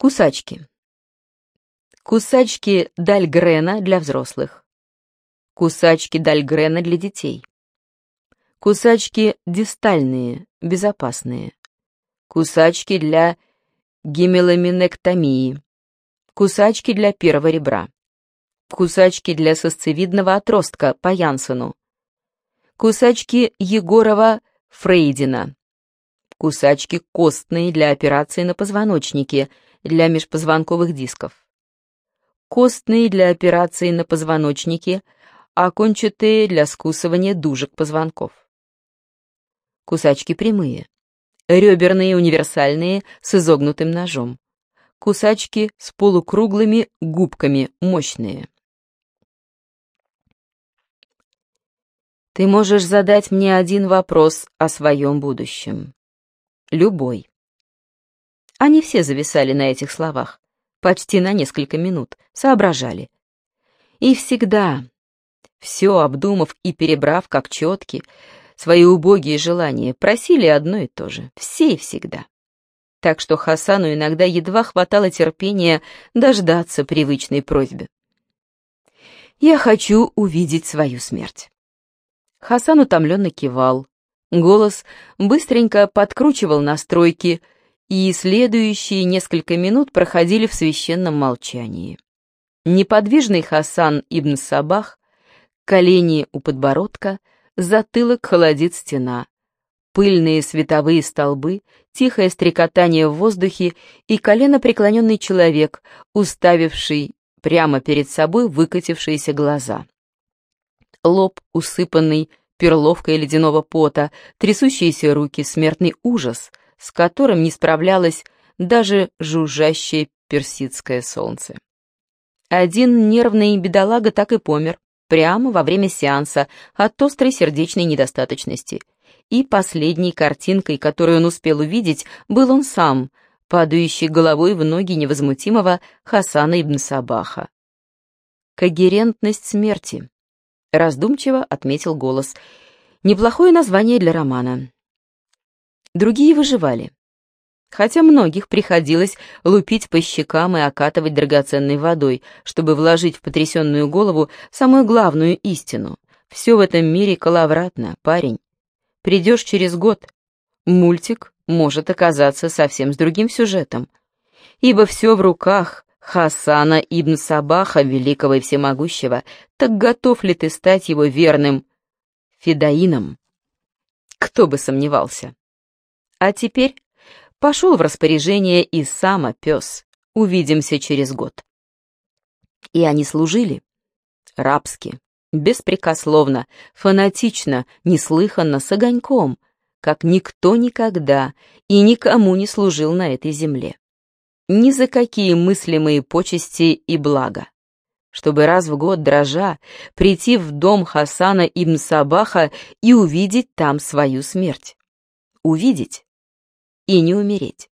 Кусачки. Кусачки Дальгрена для взрослых. Кусачки Дальгрена для детей. Кусачки дистальные, безопасные. Кусачки для гемеламинектомии. Кусачки для первого ребра. Кусачки для сосцевидного отростка по Янсену. Кусачки Егорова-Фрейдина. Кусачки костные для операции на позвоночнике, для межпозвонковых дисков. Костные для операции на позвоночнике, а кончатые для скусывания дужек позвонков. Кусачки прямые. Реберные универсальные с изогнутым ножом. Кусачки с полукруглыми губками, мощные. Ты можешь задать мне один вопрос о своем будущем. Любой. Они все зависали на этих словах, почти на несколько минут, соображали. И всегда, все обдумав и перебрав как четки, свои убогие желания, просили одно и то же, все и всегда. Так что Хасану иногда едва хватало терпения дождаться привычной просьбы. «Я хочу увидеть свою смерть». Хасан утомленно кивал, Голос быстренько подкручивал настройки, и следующие несколько минут проходили в священном молчании. Неподвижный Хасан ибн Сабах, колени у подбородка, затылок холодит стена, пыльные световые столбы, тихое стрекотание в воздухе и колено преклоненный человек, уставивший прямо перед собой выкатившиеся глаза. Лоб, усыпанный перловкой ледяного пота, трясущиеся руки, смертный ужас, с которым не справлялось даже жужжащее персидское солнце. Один нервный бедолага так и помер, прямо во время сеанса, от острой сердечной недостаточности. И последней картинкой, которую он успел увидеть, был он сам, падающий головой в ноги невозмутимого Хасана ибн Сабаха. Когерентность смерти. Раздумчиво отметил голос. Неплохое название для романа. Другие выживали. Хотя многих приходилось лупить по щекам и окатывать драгоценной водой, чтобы вложить в потрясенную голову самую главную истину. Все в этом мире коловратно, парень. Придешь через год. Мультик может оказаться совсем с другим сюжетом. Ибо все в руках Хасана ибн Сабаха, великого и всемогущего, так готов ли ты стать его верным фидаином? Кто бы сомневался. А теперь пошел в распоряжение и сама пес. Увидимся через год. И они служили. Рабски, беспрекословно, фанатично, неслыханно, с огоньком, как никто никогда и никому не служил на этой земле ни за какие мыслимые почести и блага. Чтобы раз в год, дрожа, прийти в дом Хасана ибн Сабаха и увидеть там свою смерть. Увидеть и не умереть.